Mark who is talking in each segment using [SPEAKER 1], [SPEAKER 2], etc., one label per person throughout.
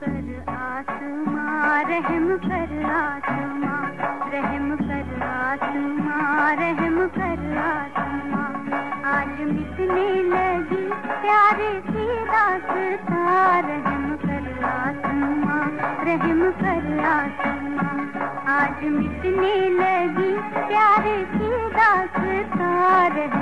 [SPEAKER 1] कर आसमां रहम कर आसमां रहम कर आसमां रहम कर आसमां आज मिटने लगी प्यारे की दास्ता रहम कर आसमां रहम कर आसमां आज मिटने लगी प्यारे की दास्ता रहम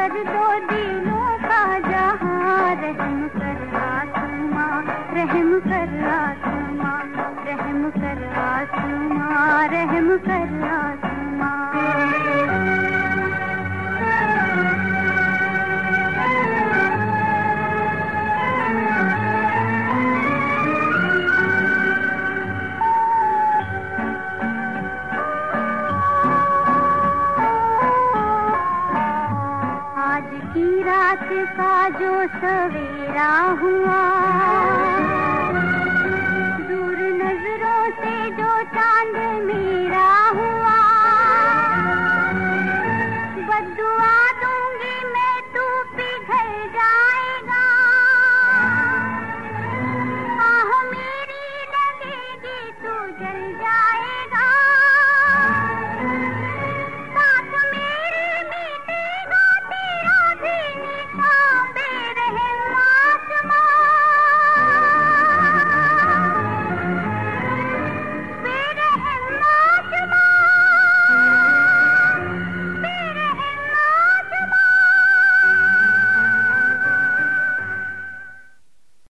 [SPEAKER 1] कर दो दिलों का जहाँ रहम कर आसमां, रहम कर आसमां, रहम कर आसमां, रहम कर आसमां। रात का जो सवेरा हुआ। दूर नज़रों से जो चाँद मेरा हुआ। बदुआ